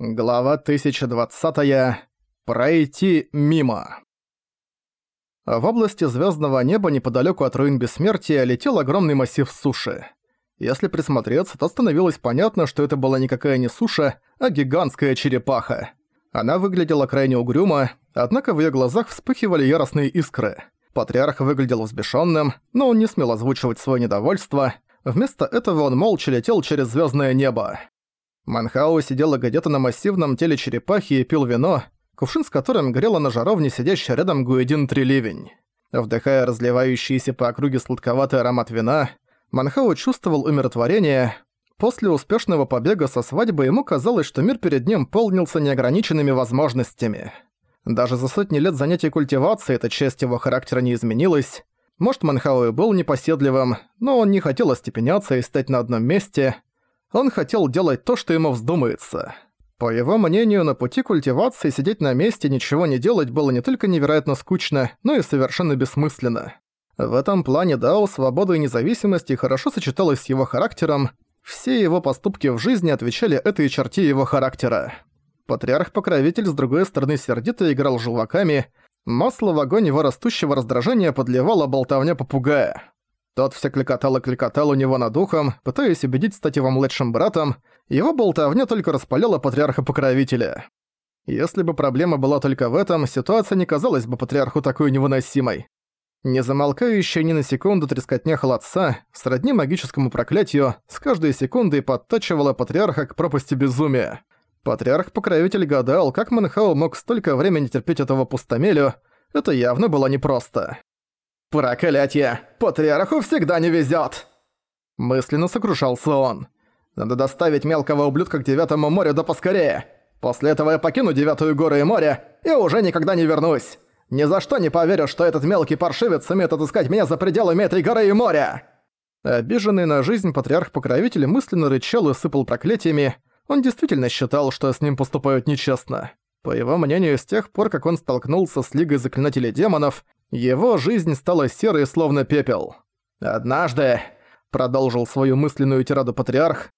Глава 1020. Пройти мимо. В области звездного неба неподалеку от руин Бессмертия летел огромный массив суши. Если присмотреться, то становилось понятно, что это была никакая не суша, а гигантская черепаха. Она выглядела крайне угрюмо, однако в ее глазах вспыхивали яростные искры. Патриарх выглядел взбешенным, но он не смел озвучивать свое недовольство. Вместо этого он молча летел через звездное небо. Манхао сидела где-то на массивном теле черепахи и пил вино, кувшин с которым грела на жаровне сидящий рядом Гуэдин Треливень. Вдыхая разливающийся по округе сладковатый аромат вина, Манхао чувствовал умиротворение. После успешного побега со свадьбы ему казалось, что мир перед ним полнился неограниченными возможностями. Даже за сотни лет занятий культивацией эта часть его характера не изменилась. Может, Манхао и был непоседливым, но он не хотел остепеняться и стать на одном месте – он хотел делать то, что ему вздумается. По его мнению, на пути культивации сидеть на месте ничего не делать было не только невероятно скучно, но и совершенно бессмысленно. В этом плане Дао свобода и независимость хорошо сочеталась с его характером, все его поступки в жизни отвечали этой черте его характера. Патриарх-покровитель с другой стороны сердито играл желваками, масло в огонь его растущего раздражения подливала болтовня попугая. Тот все кликотал и кликотал у него над ухом, пытаясь убедить стать его младшим братом, его болтовня только распаляла патриарха-покровителя. Если бы проблема была только в этом, ситуация не казалась бы патриарху такой невыносимой. Не замолкающая ни на секунду трескотня холодца, сродни магическому проклятию, с каждой секундой подтачивала патриарха к пропасти безумия. Патриарх-покровитель гадал, как Манхау мог столько времени терпеть этого пустомелю, это явно было непросто. «Проклятье! Патриарху всегда не везёт!» Мысленно сокрушался он. «Надо доставить мелкого ублюдка к Девятому морю да поскорее. После этого я покину Девятую гору и море и уже никогда не вернусь. Ни за что не поверю, что этот мелкий паршивец сумеет отыскать меня за пределами этой горы и моря!» Обиженный на жизнь патриарх-покровитель мысленно рычал и сыпал проклятиями. Он действительно считал, что с ним поступают нечестно. По его мнению, с тех пор, как он столкнулся с Лигой Заклинателей Демонов, его жизнь стала серой, словно пепел. «Однажды», — продолжил свою мысленную тираду патриарх,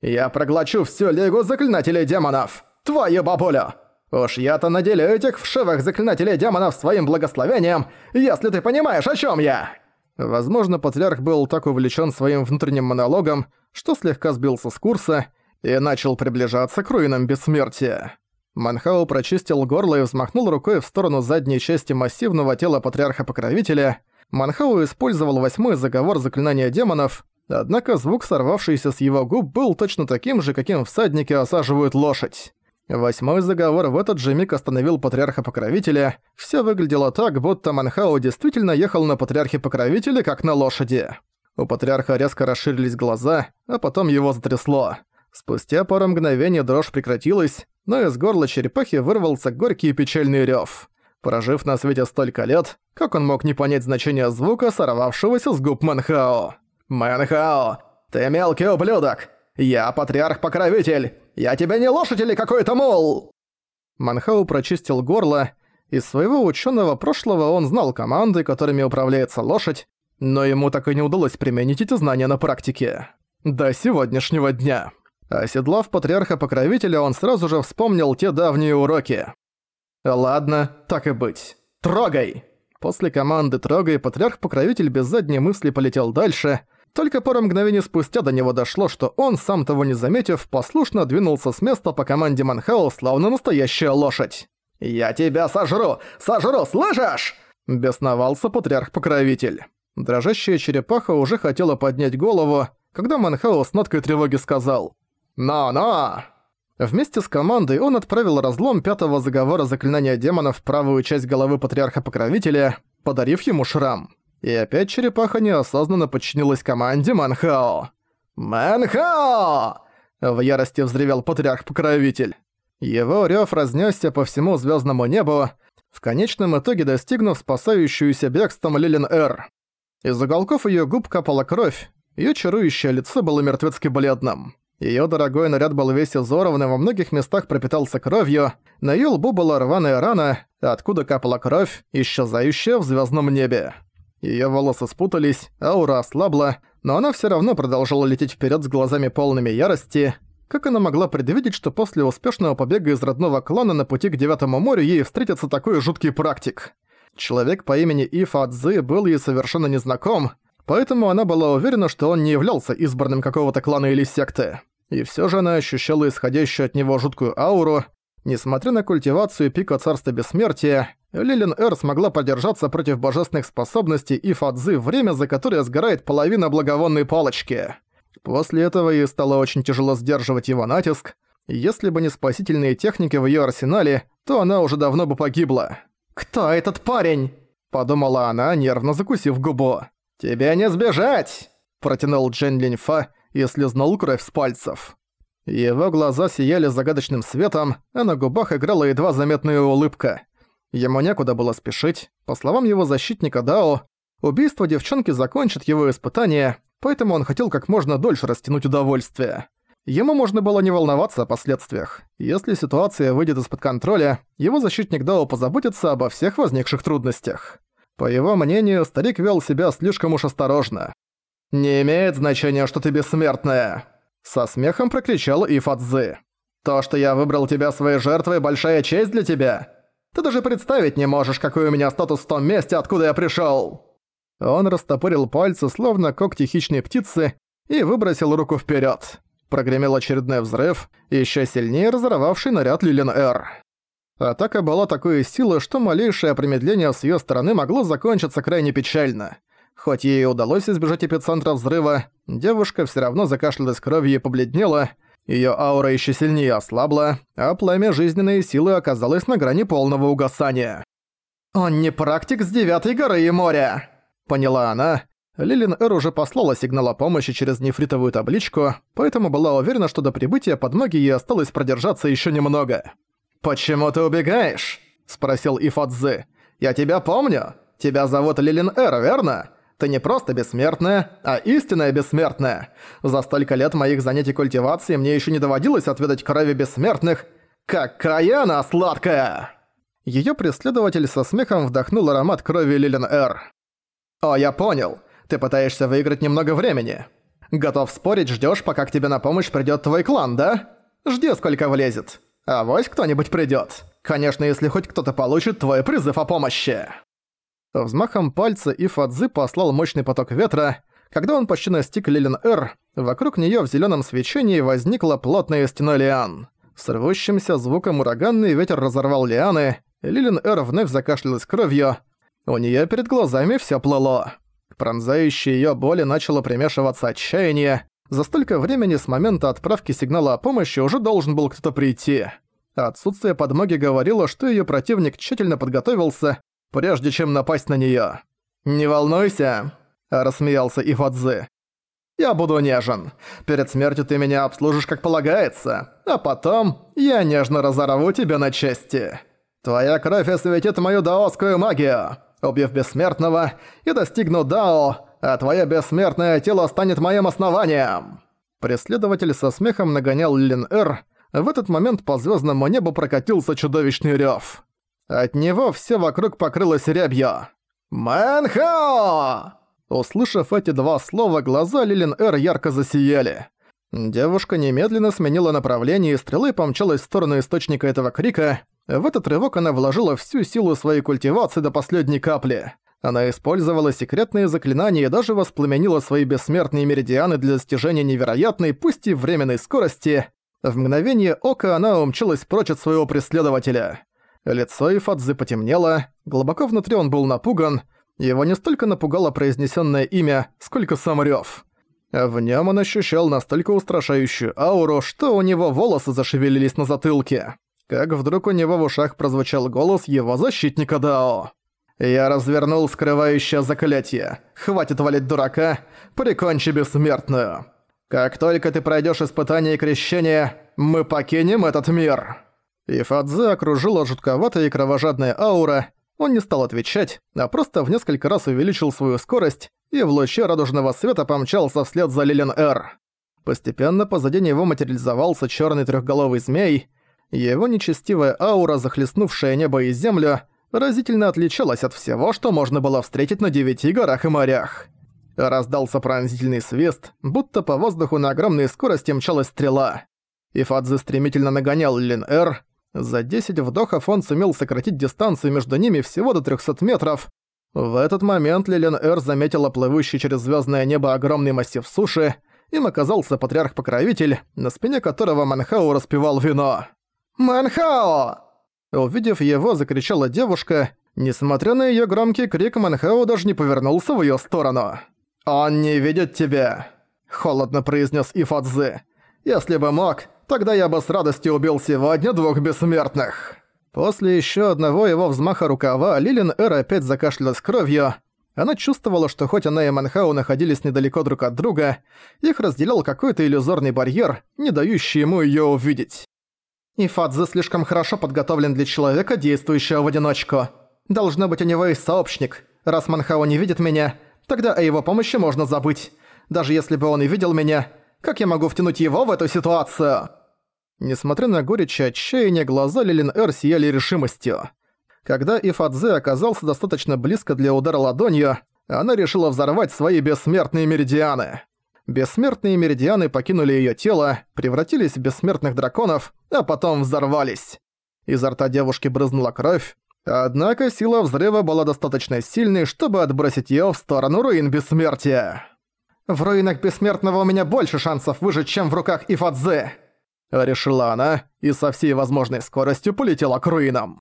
«я проглочу всю Лигу Заклинателей Демонов! Твою бабулю! Уж я-то наделю этих вшивых Заклинателей Демонов своим благословением, если ты понимаешь, о чем я!» Возможно, патриарх был так увлечен своим внутренним монологом, что слегка сбился с курса и начал приближаться к руинам бессмертия. Манхау прочистил горло и взмахнул рукой в сторону задней части массивного тела Патриарха-Покровителя. Манхау использовал восьмой заговор заклинания демонов, однако звук, сорвавшийся с его губ, был точно таким же, каким всадники осаживают лошадь. Восьмой заговор в этот же миг остановил Патриарха-Покровителя. Всё выглядело так, будто Манхау действительно ехал на Патриархе-Покровителе, как на лошади. У Патриарха резко расширились глаза, а потом его затрясло. Спустя пару мгновений дрожь прекратилась, но из горла черепахи вырвался горький и печальный рёв. Прожив на свете столько лет, как он мог не понять значение звука, сорвавшегося с губ Манхао? «Манхао, ты мелкий ублюдок! Я патриарх-покровитель! Я тебя не лошадь или какой-то мул!» Манхао прочистил горло. Из своего ученого прошлого он знал команды, которыми управляется лошадь, но ему так и не удалось применить эти знания на практике. До сегодняшнего дня. Оседлав патриарха-покровителя, он сразу же вспомнил те давние уроки. «Ладно, так и быть. Трогай!» После команды «Трогай» патриарх-покровитель без задней мысли полетел дальше. Только пару мгновений спустя до него дошло, что он, сам того не заметив, послушно двинулся с места по команде Манхау, словно настоящая лошадь. «Я тебя сожру! Сожру, слышишь?» Бесновался патриарх-покровитель. Дрожащая черепаха уже хотела поднять голову, когда Манхау с ноткой тревоги сказал «Но-но!» Вместе с командой он отправил разлом пятого заговора заклинания демонов в правую часть головы Патриарха-Покровителя, подарив ему шрам. И опять черепаха неосознанно подчинилась команде Манхао. «Манхао!» В ярости взревел Патриарх-Покровитель. Его рёв разнесся по всему звездному небу, в конечном итоге достигнув спасающуюся бегством Лилин-Эр. Из уголков ее губ капала кровь, ее чарующее лицо было мертвецки бледным. Её дорогой наряд был весь изорван и во многих местах пропитался кровью, на её лбу была рваная рана, откуда капала кровь, исчезающая в звёздном небе. Её волосы спутались, аура ослабла, но она всё равно продолжала лететь вперёд с глазами полными ярости. Как она могла предвидеть, что после успешного побега из родного клана на пути к Девятому морю ей встретится такой жуткий практик? Человек по имени Ифа Цзы был ей совершенно незнаком, поэтому она была уверена, что он не являлся избранным какого-то клана или секты. И всё же она ощущала исходящую от него жуткую ауру. Несмотря на культивацию пика Царства Бессмертия, Лилин Эр смогла подержаться против божественных способностей Ифа Цзы время, за которое сгорает половина благовонной палочки. После этого ей стало очень тяжело сдерживать его натиск. Если бы не спасительные техники в её арсенале, то она уже давно бы погибла. «Кто этот парень?» – подумала она, нервно закусив губу. «Тебе не сбежать!» – протянул Джен Линьфа и слезнул кровь с пальцев. Его глаза сияли загадочным светом, а на губах играла едва заметная улыбка. Ему некуда было спешить. По словам его защитника Дао, убийство девчонки закончит его испытание, поэтому он хотел как можно дольше растянуть удовольствие. Ему можно было не волноваться о последствиях. Если ситуация выйдет из-под контроля, его защитник Дао позаботится обо всех возникших трудностях. По его мнению, старик вел себя слишком уж осторожно. «Не имеет значения, что ты бессмертная!» Со смехом прокричал Ифадзы. «То, что я выбрал тебя своей жертвой, большая честь для тебя. Ты даже представить не можешь, какой у меня статус в том месте, откуда я пришёл!» Он растопырил пальцы, словно когти хищной птицы, и выбросил руку вперед. Прогремел очередной взрыв, еще сильнее разорвавший наряд Лилин Эр. Атака была такой силы, что малейшее промедление с ее стороны могло закончиться крайне печально. Хоть ей удалось избежать эпицентра взрыва, девушка все равно закашлялась кровью и побледнела, ее аура еще сильнее ослабла, а пламя жизненной силы оказалось на грани полного угасания. «Он не практик с Девятой горы и моря!» Поняла она. Лилин Эр уже послала сигнал о помощи через нефритовую табличку, поэтому была уверена, что до прибытия подмоги ей осталось продержаться еще немного. «Почему ты убегаешь?» – спросил Ифадзе. «Я тебя помню. Тебя зовут Лилин Эр, верно? Ты не просто бессмертная, а истинная бессмертная. За столько лет моих занятий культивацией мне еще не доводилось отведать крови бессмертных. Какая она сладкая!» Её преследователь со смехом вдохнул аромат крови Лилин Эр. «О, я понял. Ты пытаешься выиграть немного времени. Готов спорить, ждёшь, пока к тебе на помощь придёт твой клан, да? Жди, сколько влезет. А вось кто-нибудь придёт. Конечно, если хоть кто-то получит твой призыв о помощи». Взмахом пальца Ифадзы послал мощный поток ветра. Когда он почти настиг Лилин-Эр, вокруг неё в зелёном свечении возникла плотная стена лиан. С рвущимся звуком ураганный ветер разорвал лианы, Лилин-Эр вновь закашлялась кровью, у неё перед глазами всё плыло. К пронзающей её боли начало примешиваться отчаяние. За столько времени с момента отправки сигнала о помощи уже должен был кто-то прийти. Отсутствие подмоги говорило, что её противник тщательно подготовился, прежде чем напасть на неё. «Не волнуйся», – рассмеялся Ифадзе. «Я буду нежен. Перед смертью ты меня обслужишь как полагается, а потом я нежно разорву тебя на части. Твоя кровь осветит мою даосскую магию. Убив бессмертного, и достигну Дао, а твое бессмертное тело станет моим основанием!» Преследователь со смехом нагонял Лин-Эр. В этот момент по звездному небу прокатился чудовищный рев. От него все вокруг покрылось рябью. «Мэнхао!» Услышав эти два слова, глаза Лилин-Эр ярко засияли. Девушка немедленно сменила направление и стрелой помчалась в сторону источника этого крика. В этот рывок она вложила всю силу своей культивации до последней капли. Она использовала секретные заклинания и даже воспламенила свои бессмертные меридианы для достижения невероятной, пусть и временной скорости. В мгновение ока она умчалась прочь от своего преследователя. Лицо Ифадзы потемнело, глубоко внутри он был напуган. Его не столько напугало произнесенное имя, сколько сам рёв. В нем он ощущал настолько устрашающую ауру, что у него волосы зашевелились на затылке. Как вдруг у него в ушах прозвучал голос его защитника Дао. «Я развернул скрывающее заклятие. Хватит валить дурака, прикончи бессмертную. Как только ты пройдешь испытание и крещение, мы покинем этот мир». И Фадзе окружила жутковатая и кровожадная аура, он не стал отвечать, а просто в несколько раз увеличил свою скорость и в луче радужного света помчался вслед за Лилен Эр. Постепенно позади него материализовался черный трехголовый змей. Его нечестивая аура, захлестнувшая небо и землю, разительно отличалась от всего, что можно было встретить на девяти горах и морях. Раздался пронзительный свист, будто по воздуху на огромной скорости мчалась стрела. Ифадзе стремительно нагонял Лин-Эр. За 10 вдохов он сумел сократить дистанцию между ними всего до 300 метров. В этот момент Лилен-Эр заметила плывущий через звездное небо огромный массив суши. Им оказался патриарх-покровитель, на спине которого Манхао распивал вино. «Манхао!» Увидев его, закричала девушка. Несмотря на её громкий крик, Манхао даже не повернулся в её сторону. «Он не видит тебя», — холодно произнес Ифадзе. «Если бы мог, тогда я бы с радостью убил сегодня двух бессмертных». После ещё одного его взмаха рукава Лилин Эр опять закашлялась кровью. Она чувствовала, что хоть она и Манхау находились недалеко друг от друга, их разделял какой-то иллюзорный барьер, не дающий ему её увидеть. И слишком хорошо подготовлен для человека, действующего в одиночку. Должно быть, у него есть сообщник. Раз Манхао не видит меня, тогда о его помощи можно забыть. Даже если бы он и видел меня, как я могу втянуть его в эту ситуацию?» Несмотря на горечь и отчаяние, глаза Лилин Эр сияли решимостью. Когда Ифадзе оказался достаточно близко для удара ладонью, она решила взорвать свои бессмертные меридианы. Бессмертные меридианы покинули её тело, превратились в бессмертных драконов, а потом взорвались. Изо рта девушки брызнула кровь, однако сила взрыва была достаточно сильной, чтобы отбросить её в сторону руин бессмертия. «В руинах бессмертного у меня больше шансов выжить, чем в руках Ифадзе!» Решила она и со всей возможной скоростью полетела к руинам.